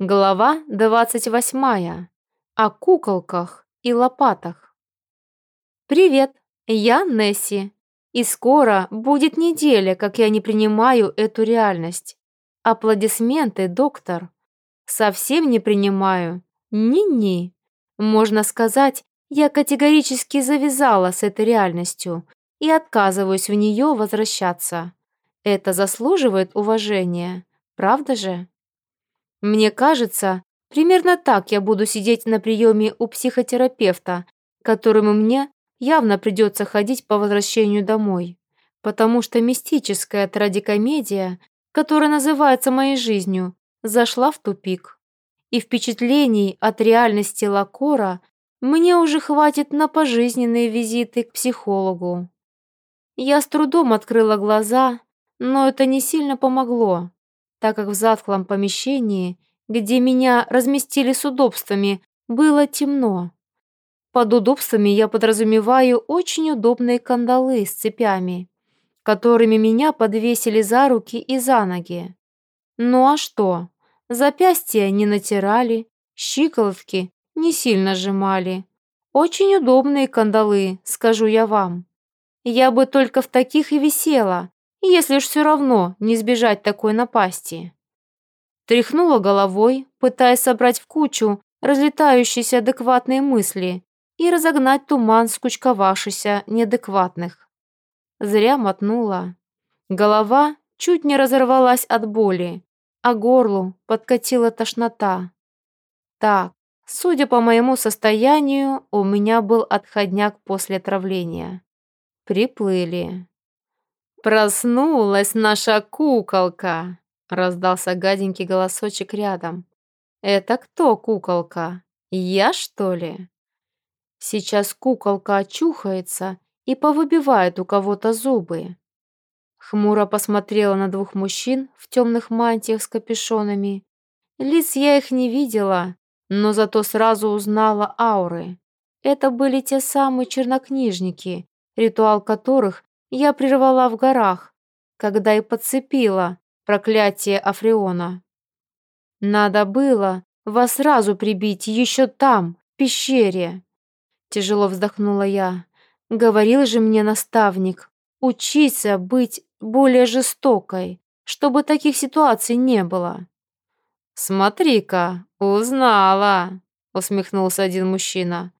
Глава 28. О куколках и лопатах. Привет, я Несси. И скоро будет неделя, как я не принимаю эту реальность. Аплодисменты, доктор. Совсем не принимаю. Ни-ни. Можно сказать, я категорически завязала с этой реальностью и отказываюсь в нее возвращаться. Это заслуживает уважения, правда же? Мне кажется, примерно так я буду сидеть на приеме у психотерапевта, которому мне явно придется ходить по возвращению домой, потому что мистическая трагикомедия, которая называется моей жизнью, зашла в тупик. И впечатлений от реальности Лакора мне уже хватит на пожизненные визиты к психологу. Я с трудом открыла глаза, но это не сильно помогло так как в затхлом помещении, где меня разместили с удобствами, было темно. Под удобствами я подразумеваю очень удобные кандалы с цепями, которыми меня подвесили за руки и за ноги. Ну а что? Запястья не натирали, щиколотки не сильно сжимали. Очень удобные кандалы, скажу я вам. Я бы только в таких и висела, если уж все равно не сбежать такой напасти. Тряхнула головой, пытаясь собрать в кучу разлетающиеся адекватные мысли и разогнать туман скучковавшихся неадекватных. Зря мотнула. Голова чуть не разорвалась от боли, а горлу подкатила тошнота. Так, судя по моему состоянию, у меня был отходняк после отравления. Приплыли. «Проснулась наша куколка!» — раздался гаденький голосочек рядом. «Это кто куколка? Я, что ли?» Сейчас куколка очухается и повыбивает у кого-то зубы. Хмуро посмотрела на двух мужчин в темных мантиях с капюшонами. Лиц я их не видела, но зато сразу узнала ауры. Это были те самые чернокнижники, ритуал которых я прервала в горах, когда и подцепила проклятие Африона. Надо было вас сразу прибить еще там, в пещере. Тяжело вздохнула я. Говорил же мне наставник, учиться быть более жестокой, чтобы таких ситуаций не было. «Смотри-ка, узнала!» — усмехнулся один мужчина.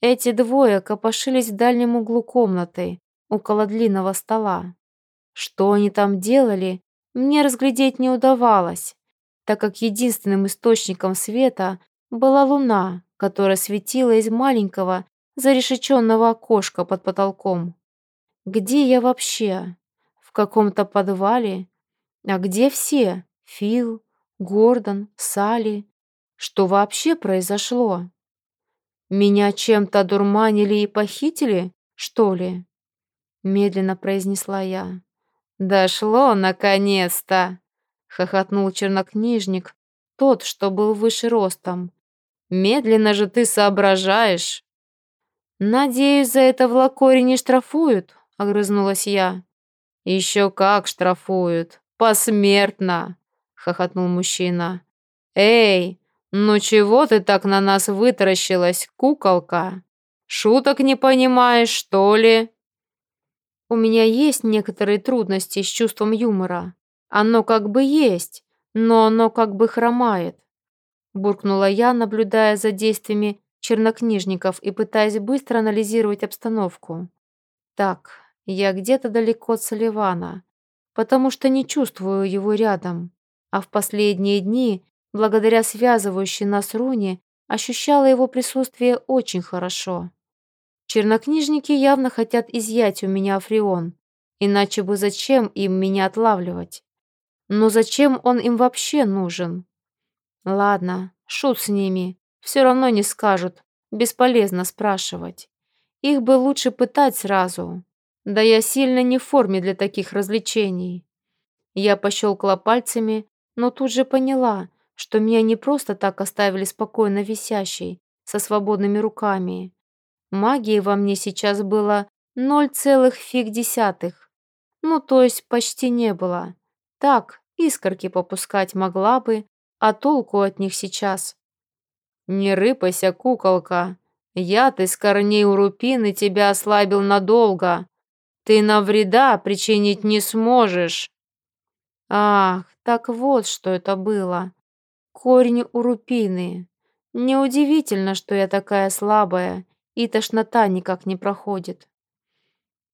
Эти двое копошились в дальнем углу комнаты, около длинного стола. Что они там делали, мне разглядеть не удавалось, так как единственным источником света была луна, которая светила из маленького зарешеченного окошка под потолком. Где я вообще? В каком-то подвале? А где все? Фил, Гордон, Салли? Что вообще произошло? Меня чем-то дурманили и похитили, что ли? Медленно произнесла я. Дошло наконец-то, хохотнул чернокнижник, тот, что был выше ростом. Медленно же ты соображаешь. Надеюсь, за это в Лакоре не штрафуют, огрызнулась я. Еще как штрафуют, посмертно, хохотнул мужчина. Эй, ну чего ты так на нас вытаращилась, куколка? Шуток не понимаешь, что ли? У меня есть некоторые трудности с чувством юмора. Оно как бы есть, но оно как бы хромает. Буркнула я, наблюдая за действиями чернокнижников и пытаясь быстро анализировать обстановку. Так, я где-то далеко от Соливана, потому что не чувствую его рядом, а в последние дни, благодаря связывающей нас руне, ощущала его присутствие очень хорошо. Чернокнижники явно хотят изъять у меня Африон, иначе бы зачем им меня отлавливать? Но зачем он им вообще нужен? Ладно, шут с ними, все равно не скажут, бесполезно спрашивать. Их бы лучше пытать сразу. Да я сильно не в форме для таких развлечений. Я пощелкала пальцами, но тут же поняла, что меня не просто так оставили спокойно висящей, со свободными руками. Магии во мне сейчас было ноль целых фиг десятых. Ну, то есть почти не было. Так, искорки попускать могла бы, а толку от них сейчас? Не рыпайся, куколка. Яд из корней урупины тебя ослабил надолго. Ты нам вреда причинить не сможешь. Ах, так вот, что это было. Корень урупины. Неудивительно, что я такая слабая, и тошнота никак не проходит.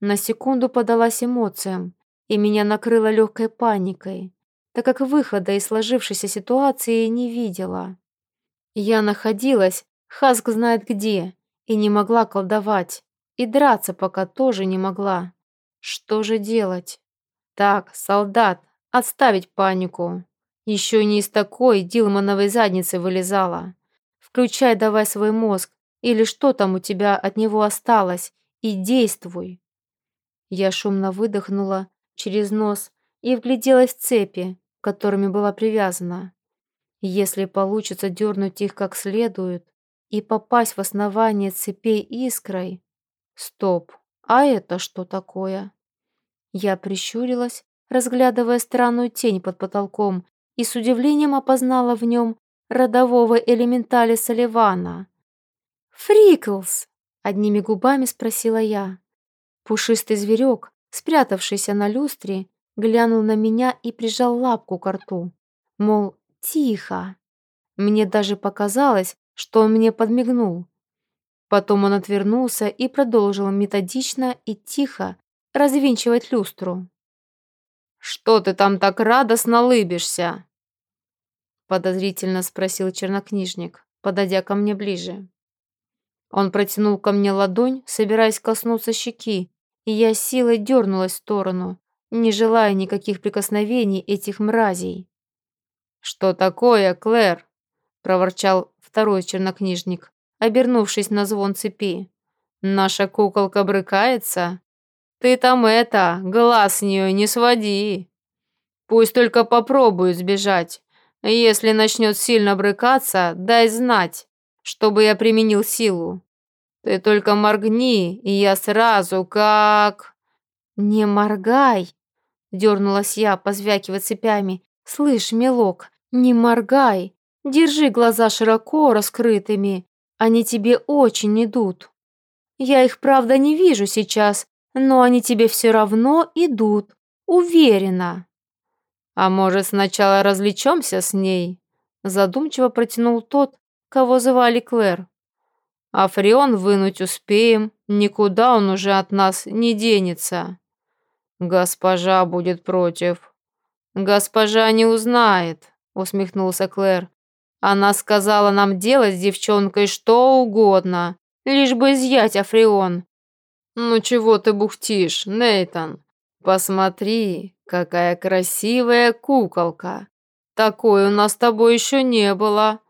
На секунду подалась эмоциям, и меня накрыло легкой паникой, так как выхода из сложившейся ситуации не видела. Я находилась, Хаск знает где, и не могла колдовать, и драться пока тоже не могла. Что же делать? Так, солдат, отставить панику. Еще не из такой Дилмановой задницы вылезала. Включай давай свой мозг, или что там у тебя от него осталось, и действуй. Я шумно выдохнула через нос и вгляделась в цепи, которыми была привязана. Если получится дернуть их как следует и попасть в основание цепей искрой... Стоп, а это что такое? Я прищурилась, разглядывая странную тень под потолком, и с удивлением опознала в нем родового элементаля Соливана. «Фриклс!» — одними губами спросила я. Пушистый зверек, спрятавшийся на люстре, глянул на меня и прижал лапку к рту. Мол, тихо. Мне даже показалось, что он мне подмигнул. Потом он отвернулся и продолжил методично и тихо развинчивать люстру. «Что ты там так радостно лыбишься?» Подозрительно спросил чернокнижник, подойдя ко мне ближе. Он протянул ко мне ладонь, собираясь коснуться щеки, и я силой дернулась в сторону, не желая никаких прикосновений этих мразей. «Что такое, Клэр?» — проворчал второй чернокнижник, обернувшись на звон цепи. «Наша куколка брыкается? Ты там это, глаз с нее не своди. Пусть только попробует сбежать. Если начнет сильно брыкаться, дай знать, чтобы я применил силу. Ты только моргни, и я сразу как...» «Не моргай!» — дернулась я, позвякивая цепями. «Слышь, мелок, не моргай! Держи глаза широко раскрытыми, они тебе очень идут. Я их, правда, не вижу сейчас, но они тебе все равно идут, уверена». «А может, сначала развлечемся с ней?» Задумчиво протянул тот, кого звали Клэр. «А Фреон вынуть успеем, никуда он уже от нас не денется». «Госпожа будет против». «Госпожа не узнает», — усмехнулся Клэр. «Она сказала нам делать с девчонкой что угодно, лишь бы изъять Африон». «Ну чего ты бухтишь, Нейтан? Посмотри, Какая красивая куколка. Такой у нас с тобой еще не было.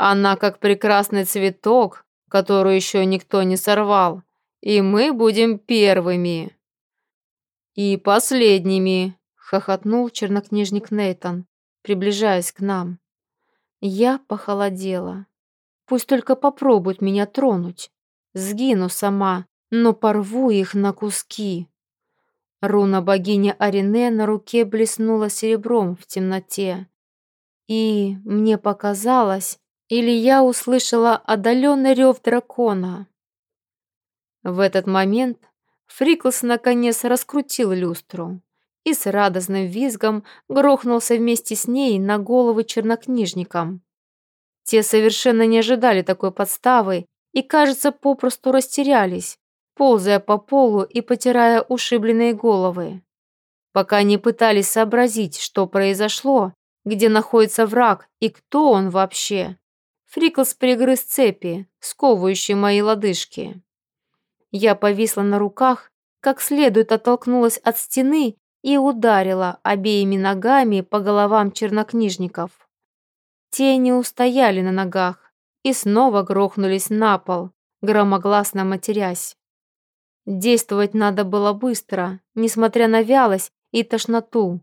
Она как прекрасный цветок, который еще никто не сорвал. И мы будем первыми. И последними, хохотнул чернокнижник Нейтон, приближаясь к нам. Я похолодела. Пусть только попробуют меня тронуть. Сгину сама, но порву их на куски. Руна богини Арине на руке блеснула серебром в темноте. И мне показалось, или я услышала отдаленный рев дракона. В этот момент Фриклс наконец раскрутил люстру и с радостным визгом грохнулся вместе с ней на головы чернокнижникам. Те совершенно не ожидали такой подставы и, кажется, попросту растерялись, ползая по полу и потирая ушибленные головы. Пока не пытались сообразить, что произошло, где находится враг и кто он вообще, Фриклс пригрыз цепи, сковывающие мои лодыжки. Я повисла на руках, как следует оттолкнулась от стены и ударила обеими ногами по головам чернокнижников. Те не устояли на ногах и снова грохнулись на пол, громогласно матерясь. Действовать надо было быстро, несмотря на вялость и тошноту.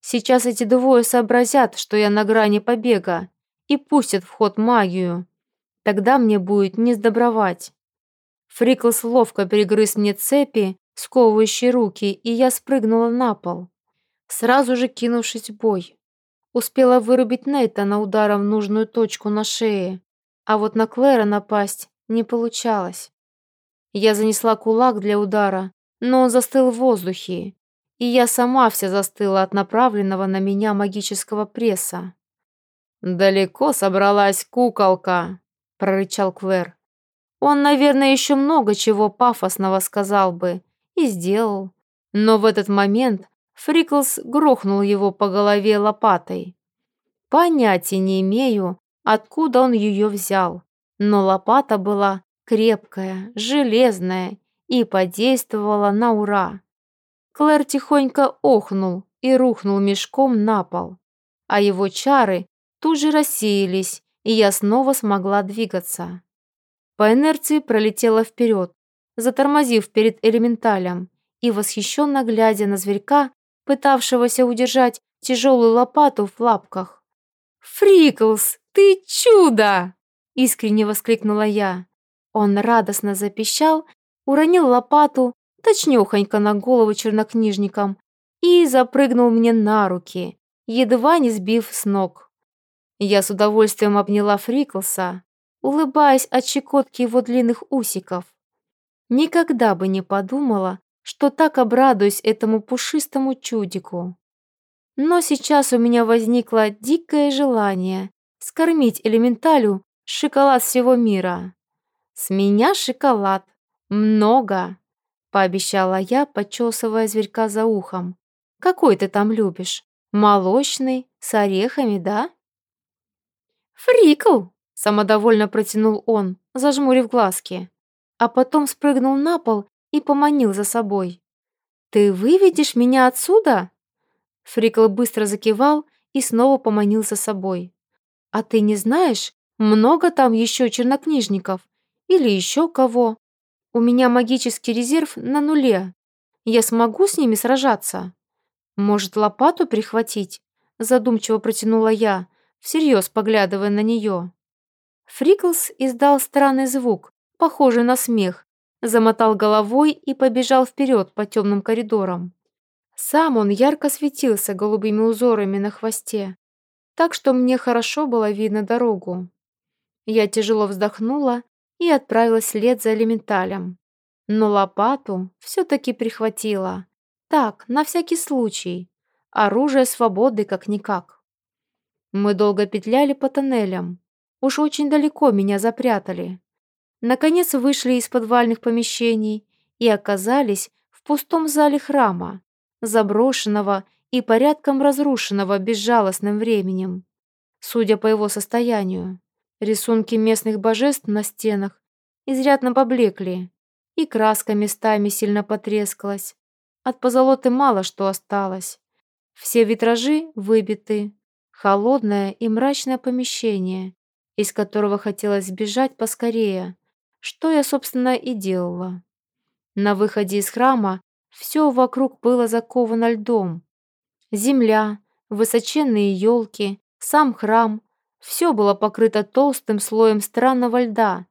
Сейчас эти двое сообразят, что я на грани побега, и пустят в ход магию. Тогда мне будет не сдобровать. Фриклс ловко перегрыз мне цепи, сковывающие руки, и я спрыгнула на пол, сразу же кинувшись в бой. Успела вырубить Нейтана ударом в нужную точку на шее, а вот на Клэра напасть не получалось. Я занесла кулак для удара, но он застыл в воздухе, и я сама вся застыла от направленного на меня магического пресса. «Далеко собралась куколка», — прорычал Клэр. Он, наверное, еще много чего пафосного сказал бы и сделал, но в этот момент Фриклс грохнул его по голове лопатой. Понятия не имею, откуда он ее взял, но лопата была крепкая, железная и подействовала на ура. Клэр тихонько охнул и рухнул мешком на пол, а его чары тут же рассеялись, и я снова смогла двигаться. По инерции пролетела вперед, затормозив перед элементалем и восхищенно глядя на зверька, пытавшегося удержать тяжелую лопату в лапках. «Фриклс, ты чудо!» — искренне воскликнула я. Он радостно запищал, уронил лопату, точнёхонько на голову чернокнижникам, и запрыгнул мне на руки, едва не сбив с ног. Я с удовольствием обняла Фриклса, улыбаясь от щекотки его длинных усиков. Никогда бы не подумала, что так обрадуюсь этому пушистому чудику. Но сейчас у меня возникло дикое желание скормить элементалю шоколад всего мира. С меня шоколад. Много, пообещала я, почесывая зверька за ухом. Какой ты там любишь? Молочный, с орехами, да? Фрикл, самодовольно протянул он, зажмурив глазки, а потом спрыгнул на пол и поманил за собой. «Ты выведешь меня отсюда?» Фрикл быстро закивал и снова поманил за собой. «А ты не знаешь, много там еще чернокнижников? Или еще кого? У меня магический резерв на нуле. Я смогу с ними сражаться? Может, лопату прихватить?» Задумчиво протянула я, всерьез поглядывая на нее. Фриклс издал странный звук, похожий на смех, замотал головой и побежал вперед по темным коридорам. Сам он ярко светился голубыми узорами на хвосте, так что мне хорошо было видно дорогу. Я тяжело вздохнула и отправилась вслед за элементалем. Но лопату все-таки прихватила. Так, на всякий случай. Оружие свободы как-никак. Мы долго петляли по тоннелям. Уж очень далеко меня запрятали. Наконец вышли из подвальных помещений и оказались в пустом зале храма, заброшенного и порядком разрушенного безжалостным временем. Судя по его состоянию, рисунки местных божеств на стенах изрядно поблекли, и краска местами сильно потрескалась. От позолоты мало что осталось. Все витражи выбиты. Холодное и мрачное помещение, из которого хотелось сбежать поскорее, что я, собственно, и делала. На выходе из храма все вокруг было заковано льдом. Земля, высоченные елки, сам храм — все было покрыто толстым слоем странного льда,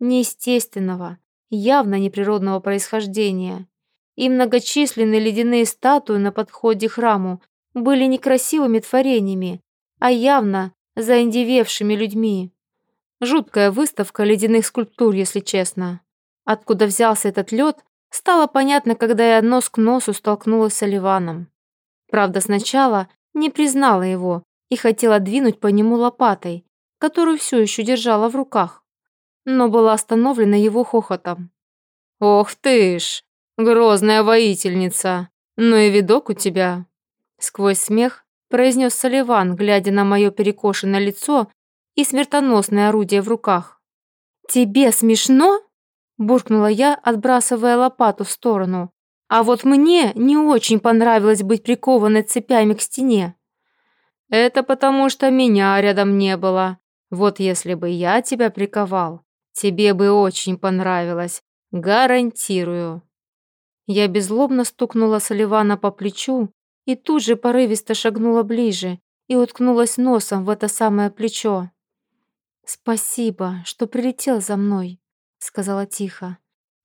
неестественного, явно неприродного происхождения. И многочисленные ледяные статуи на подходе к храму были не красивыми творениями, а явно заиндевевшими людьми. Жуткая выставка ледяных скульптур, если честно. Откуда взялся этот лед, стало понятно, когда я нос к носу столкнулась с Оливаном. Правда, сначала не признала его и хотела двинуть по нему лопатой, которую все еще держала в руках, но была остановлена его хохотом. «Ох ты ж, грозная воительница! Ну и видок у тебя!» Сквозь смех произнес Соливан, глядя на мое перекошенное лицо и смертоносное орудие в руках. «Тебе смешно?» – буркнула я, отбрасывая лопату в сторону. «А вот мне не очень понравилось быть прикованной цепями к стене». «Это потому, что меня рядом не было. Вот если бы я тебя приковал, тебе бы очень понравилось. Гарантирую». Я беззлобно стукнула Соливана по плечу и тут же порывисто шагнула ближе и уткнулась носом в это самое плечо. «Спасибо, что прилетел за мной», — сказала тихо.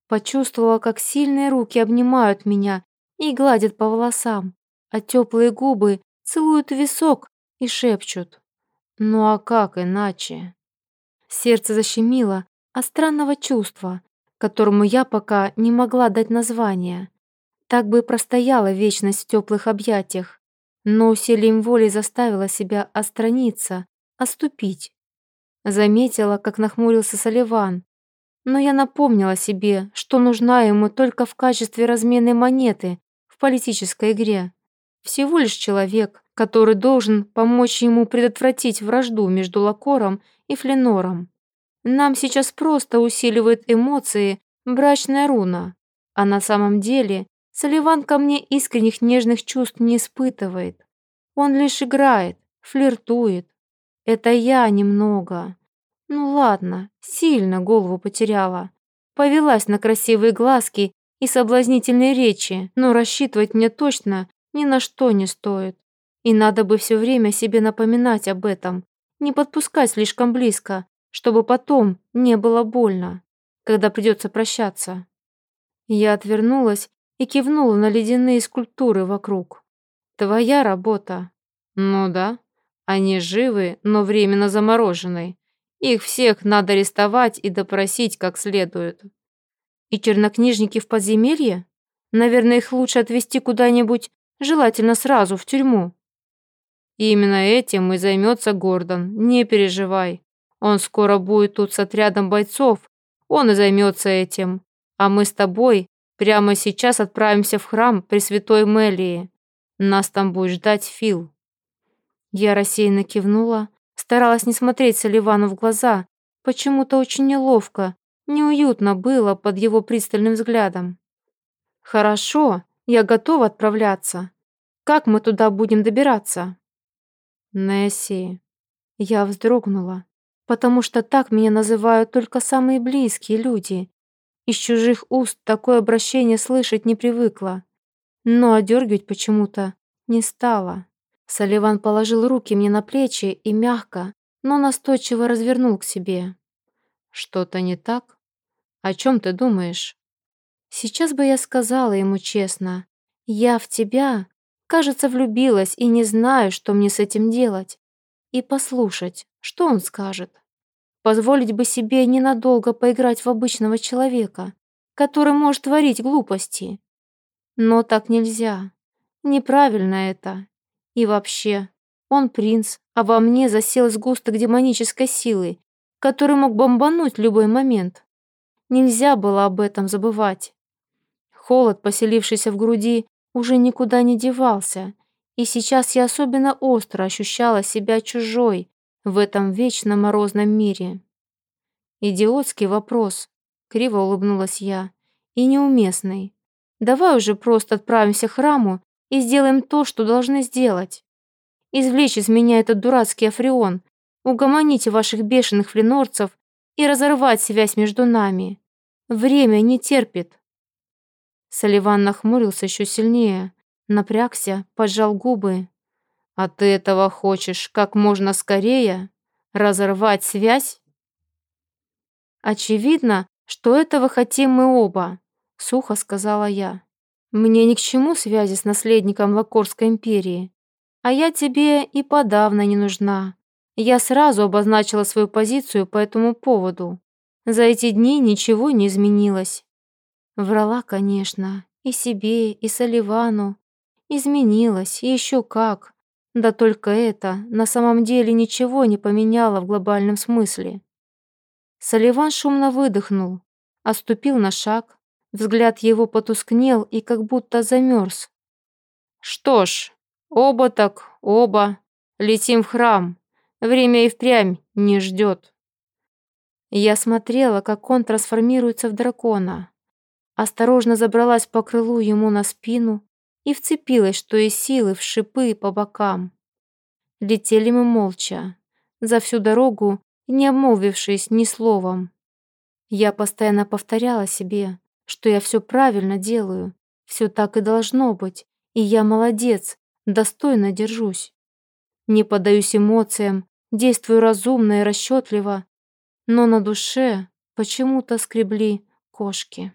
Почувствовала, как сильные руки обнимают меня и гладят по волосам, а теплые губы целуют висок и шепчут. Ну а как иначе? Сердце защемило от странного чувства, которому я пока не могла дать название. Так бы и простояла вечность в теплых объятиях, но усилием воли заставила себя отстраниться, оступить. Заметила, как нахмурился Соливан, но я напомнила себе, что нужна ему только в качестве разменной монеты в политической игре. Всего лишь человек, который должен помочь ему предотвратить вражду между Лакором и Фленором. Нам сейчас просто усиливает эмоции брачная руна, а на самом деле Соливан ко мне искренних нежных чувств не испытывает. Он лишь играет, флиртует. Это я немного. Ну ладно, сильно голову потеряла. Повелась на красивые глазки и соблазнительные речи, но рассчитывать мне точно ни на что не стоит. И надо бы все время себе напоминать об этом, не подпускать слишком близко, чтобы потом не было больно, когда придется прощаться. Я отвернулась и кивнула на ледяные скульптуры вокруг. «Твоя работа». «Ну да, они живы, но временно замороженные. Их всех надо арестовать и допросить как следует». «И чернокнижники в подземелье? Наверное, их лучше отвезти куда-нибудь желательно сразу в тюрьму. И именно этим и займется Гордон, не переживай. Он скоро будет тут с отрядом бойцов, он и займется этим. А мы с тобой прямо сейчас отправимся в храм Пресвятой Мелии. Нас там будет ждать Фил. Я рассеянно кивнула, старалась не смотреть Соливану в глаза. Почему-то очень неловко, неуютно было под его пристальным взглядом. «Хорошо, я готова отправляться. Как мы туда будем добираться?» «Несси». Я вздрогнула, потому что так меня называют только самые близкие люди. Из чужих уст такое обращение слышать не привыкла. Но одергивать почему-то не стала. Соливан положил руки мне на плечи и мягко, но настойчиво развернул к себе. «Что-то не так? О чем ты думаешь?» Сейчас бы я сказала ему честно. Я в тебя, кажется, влюбилась и не знаю, что мне с этим делать. И послушать, что он скажет. Позволить бы себе ненадолго поиграть в обычного человека, который может творить глупости. Но так нельзя. Неправильно это. И вообще, он принц, а во мне засел сгусток демонической силы, который мог бомбануть в любой момент. Нельзя было об этом забывать. Холод, поселившийся в груди, уже никуда не девался, и сейчас я особенно остро ощущала себя чужой в этом вечно морозном мире. Идиотский вопрос, криво улыбнулась я, и неуместный. Давай уже просто отправимся к храму и сделаем то, что должны сделать. Извлечь из меня этот дурацкий африон, угомоните ваших бешеных фленорцев и разорвать связь между нами. Время не терпит. Соливан нахмурился еще сильнее, напрягся, поджал губы. «А ты этого хочешь как можно скорее? Разорвать связь?» «Очевидно, что этого хотим мы оба», — сухо сказала я. «Мне ни к чему связи с наследником Лакорской империи, а я тебе и подавно не нужна. Я сразу обозначила свою позицию по этому поводу. За эти дни ничего не изменилось. Врала, конечно, и себе, и Соливану. Изменилась, и еще как. Да только это на самом деле ничего не поменяло в глобальном смысле. Соливан шумно выдохнул, оступил на шаг, взгляд его потускнел и как будто замерз. «Что ж, оба так, оба. Летим в храм. Время и впрямь не ждет». Я смотрела, как он трансформируется в дракона осторожно забралась по крылу ему на спину и вцепилась, что из силы, в шипы по бокам. Летели мы молча, за всю дорогу не обмолвившись ни словом. Я постоянно повторяла себе, что я все правильно делаю, все так и должно быть, и я молодец, достойно держусь. Не поддаюсь эмоциям, действую разумно и расчетливо, но на душе почему-то скребли кошки.